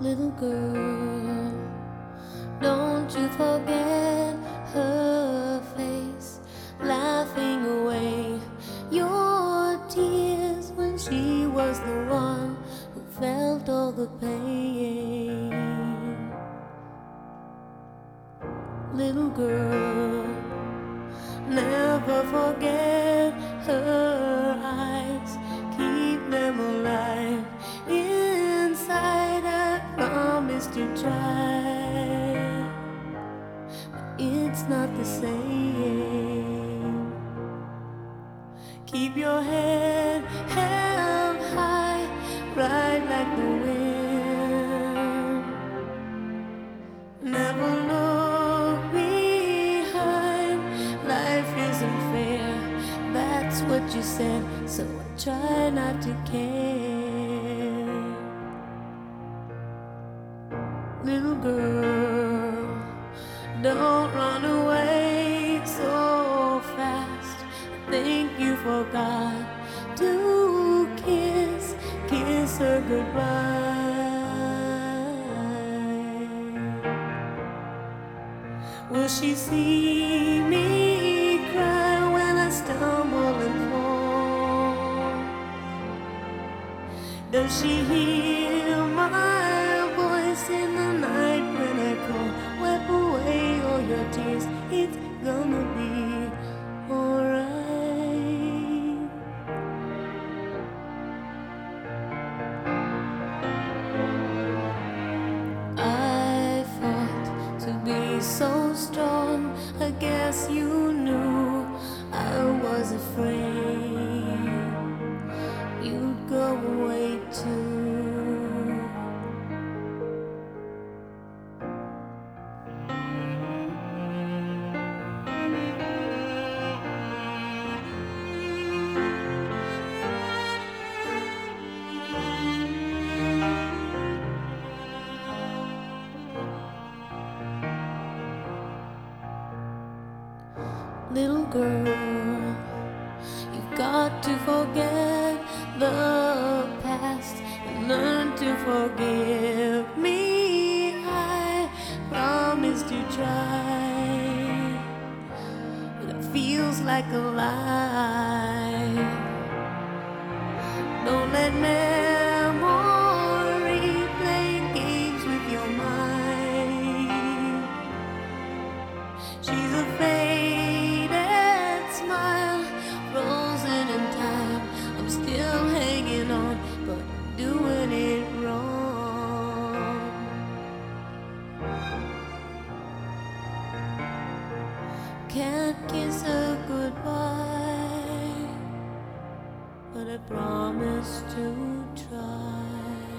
little girl. Don't you forget her face, laughing away your tears when she was the one who felt all the pain. Little girl, never forget her it's not the same. Keep your head held high, ride like the wind. Never look behind. Life isn't fair. That's what you said. So I try not to care. Little girl, don't run away her goodbye. Will she see me cry when I stumble and fall? Does she hear my voice in the night so strong. I guess you knew I was afraid Little girl, you've got to forget the past and learn to forgive me. I promise to try, but it feels like a lie. Don't let memory play games with your mind. She's a faded Can't kiss her goodbye, but I promise to try.